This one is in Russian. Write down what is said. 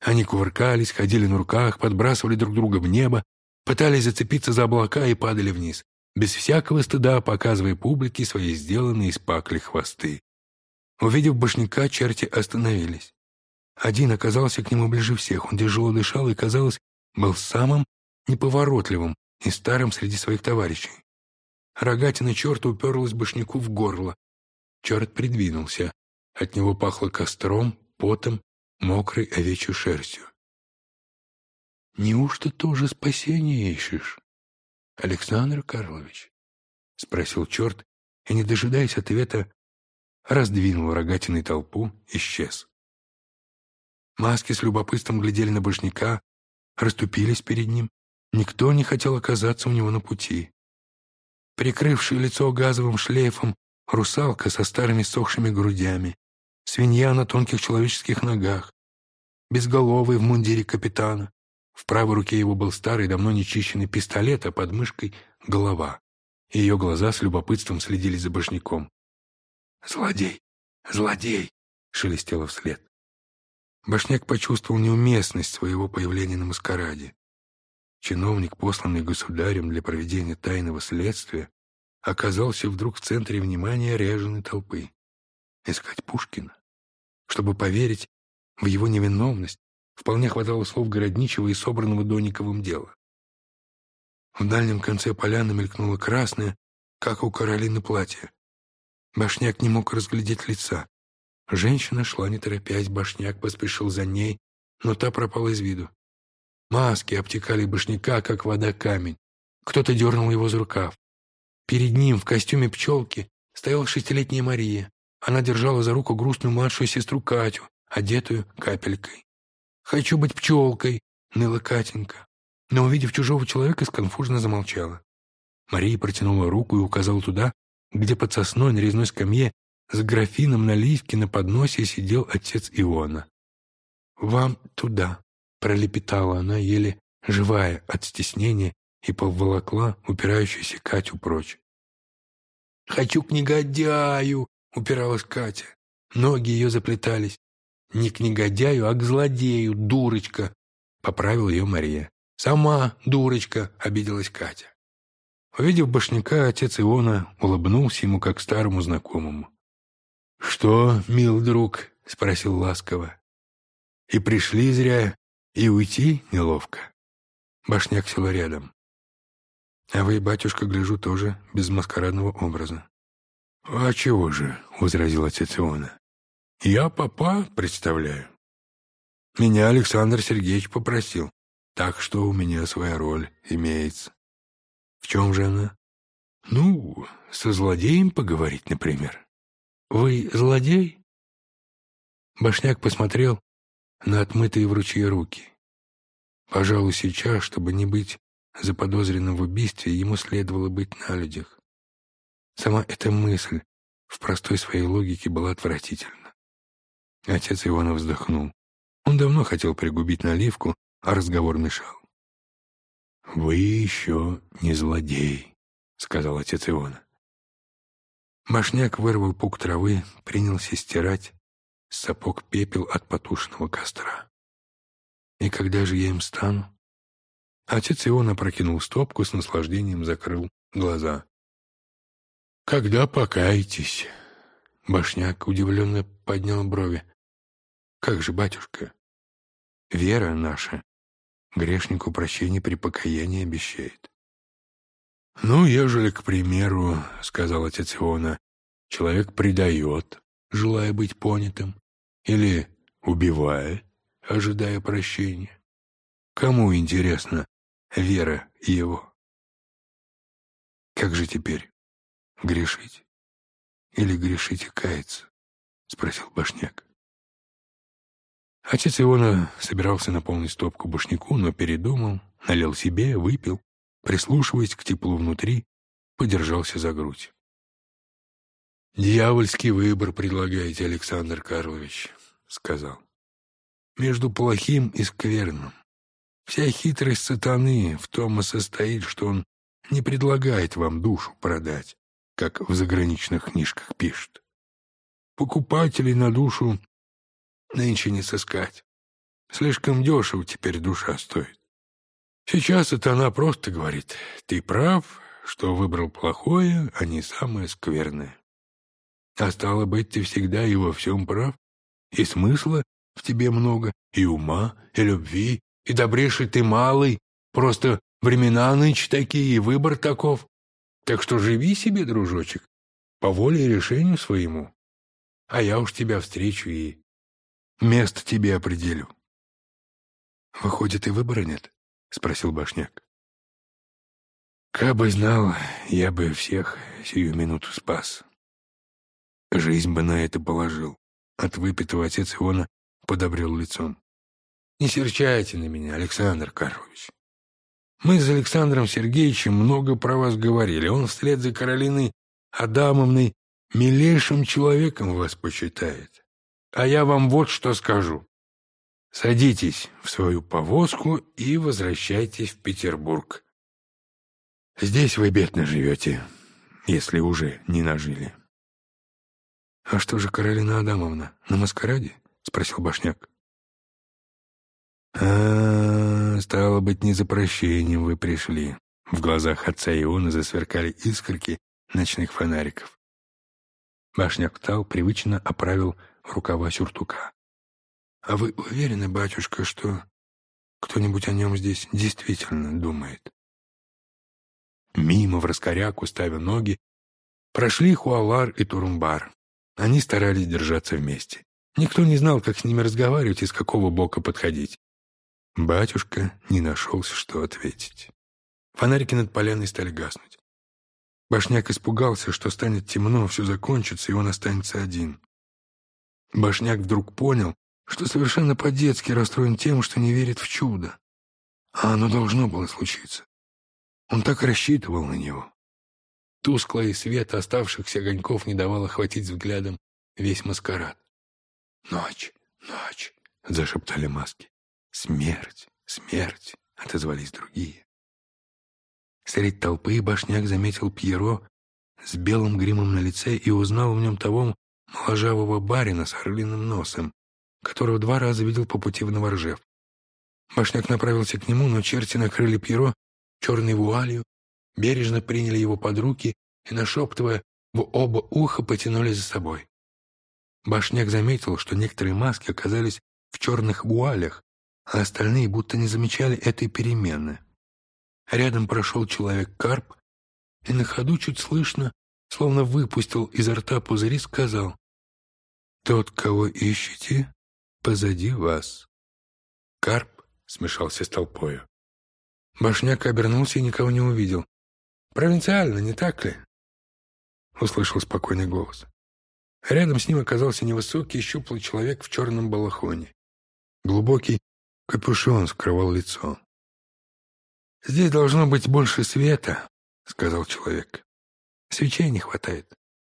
Они кувыркались, ходили на руках, подбрасывали друг друга в небо, пытались зацепиться за облака и падали вниз, без всякого стыда показывая публике свои сделанные из пакли хвосты. Увидев башняка, черти остановились. Один оказался к нему ближе всех, он тяжело дышал и, казалось, был самым неповоротливым и старым среди своих товарищей. Рогатина черта уперлась башняку в горло. Черт придвинулся. От него пахло костром, потом, мокрой овечьей шерстью. «Неужто тоже спасение ищешь, Александр Карлович?» — спросил черт, и, не дожидаясь ответа, раздвинул рогатиной толпу, исчез. Маски с любопытством глядели на башняка, расступились перед ним. Никто не хотел оказаться у него на пути. Прикрывший лицо газовым шлейфом, русалка со старыми сохшими грудями, свинья на тонких человеческих ногах, безголовый в мундире капитана. В правой руке его был старый, давно нечищенный пистолет, а под мышкой — голова. Ее глаза с любопытством следили за башняком. «Злодей! Злодей!» — шелестело вслед. Башняк почувствовал неуместность своего появления на маскараде. Чиновник, посланный государем для проведения тайного следствия, оказался вдруг в центре внимания ряженой толпы. Искать Пушкина? Чтобы поверить в его невиновность, вполне хватало слов Городничего и собранного Дониковым дела. В дальнем конце поляны мелькнуло красное, как у Каролины платье. Башняк не мог разглядеть лица. Женщина шла не торопясь, Башняк поспешил за ней, но та пропала из виду. Маски обтекали Башняка, как вода камень. Кто-то дернул его за рукав. Перед ним в костюме пчелки стояла шестилетняя Мария. Она держала за руку грустную младшую сестру Катю, одетую капелькой. «Хочу быть пчелкой», — ныла Катенька. Но, увидев чужого человека, сконфуженно замолчала. Мария протянула руку и указала туда, где под сосной на резной скамье с графином наливки на подносе сидел отец Иона. «Вам туда», — пролепетала она, еле живая от стеснения, и поволокла упирающуюся Катю прочь. «Хочу к негодяю!» — упиралась Катя. Ноги ее заплетались. «Не к негодяю, а к злодею, дурочка!» — поправила ее Мария. «Сама дурочка!» — обиделась Катя. Увидев башняка, отец Иона улыбнулся ему, как старому знакомому. «Что, мил друг?» — спросил ласково. «И пришли зря, и уйти неловко». Башняк сел рядом. «А вы, батюшка, гляжу, тоже без маскарадного образа». «А чего же?» — возразил отец Иона. «Я папа представляю. Меня Александр Сергеевич попросил, так что у меня своя роль имеется». «В чем же она?» «Ну, со злодеем поговорить, например». «Вы злодей?» Башняк посмотрел на отмытые в ручье руки. Пожалуй, сейчас, чтобы не быть заподозренным в убийстве, ему следовало быть на людях. Сама эта мысль в простой своей логике была отвратительна. Отец Ивана вздохнул. Он давно хотел пригубить наливку, а разговор мешал. «Вы еще не злодей», — сказал отец Ивана. Башняк вырвал пук травы, принялся стирать сапог пепел от потушенного костра. «И когда же я им стану?» Отец Иона прокинул стопку, с наслаждением закрыл глаза. «Когда покаетесь?» Башняк удивленно поднял брови. «Как же, батюшка? Вера наша грешнику прощение при покаянии обещает. «Ну, ежели, к примеру, — сказал отец Иона, — человек предает, желая быть понятым, или убивает, ожидая прощения, кому интересна вера его? Как же теперь? Грешить? Или грешить и каяться?» — спросил Башняк. Отец Иона собирался наполнить стопку башняку, но передумал, налил себе, выпил прислушиваясь к теплу внутри, подержался за грудь. «Дьявольский выбор предлагаете, Александр Карлович», — сказал. «Между плохим и скверным. Вся хитрость сатаны в том и состоит, что он не предлагает вам душу продать, как в заграничных книжках пишет. Покупателей на душу нынче не сыскать. Слишком дешево теперь душа стоит. Сейчас это она просто говорит, ты прав, что выбрал плохое, а не самое скверное. А стало быть, ты всегда и во всем прав, и смысла в тебе много, и ума, и любви, и добрейший ты малый, просто времена нынче такие, и выбор таков. Так что живи себе, дружочек, по воле и решению своему. А я уж тебя встречу и место тебе определю. «Выходит, и выбора нет?» — спросил Башняк. «Кабы знал, я бы всех сию минуту спас. Жизнь бы на это положил». От выпитого отец Иона подобрел лицом. «Не серчайте на меня, Александр Карлович. Мы с Александром Сергеевичем много про вас говорили. Он вслед за Каролиной Адамовной милейшим человеком вас почитает. А я вам вот что скажу. Садитесь в свою повозку и возвращайтесь в Петербург. Здесь вы бедно живете, если уже не нажили. — А что же Каролина Адамовна, на маскараде? — спросил Башняк. А, — стало быть, не за прощением вы пришли. В глазах отца Иона засверкали искорки ночных фонариков. Башняк встал, привычно оправил рукава сюртука. А вы уверены, батюшка, что кто-нибудь о нем здесь действительно думает? Мимо в раскоряку, ставя ноги, прошли Хуалар и Турумбар. Они старались держаться вместе. Никто не знал, как с ними разговаривать и с какого бока подходить. Батюшка не нашелся, что ответить. Фонарики над поляной стали гаснуть. Башняк испугался, что станет темно, все закончится, и он останется один. Башняк вдруг понял, что совершенно по-детски расстроен тем, что не верит в чудо. А оно должно было случиться. Он так рассчитывал на него. Тусклый свет оставшихся огоньков не давал охватить взглядом весь маскарад. «Ночь, ночь!» — зашептали маски. «Смерть, смерть!» — отозвались другие. Среди толпы башняк заметил Пьеро с белым гримом на лице и узнал в нем того моложавого барина с орлиным носом, которого два раза видел по пути в Новоржев. Башняк направился к нему, но черти накрыли Пьеро черной вуалью, бережно приняли его под руки и, нашептывая, в оба уха потянули за собой. Башняк заметил, что некоторые маски оказались в черных вуалях, а остальные будто не замечали этой перемены. Рядом прошел человек-карп и на ходу чуть слышно, словно выпустил изо рта пузыри, сказал «Тот, кого ищете, позади вас. Карп смешался с толпою. Башняк обернулся и никого не увидел. «Провинциально, не так ли?» Услышал спокойный голос. Рядом с ним оказался невысокий, щуплый человек в черном балахоне. Глубокий капюшон скрывал лицо. «Здесь должно быть больше света», — сказал человек. «Свечей не хватает».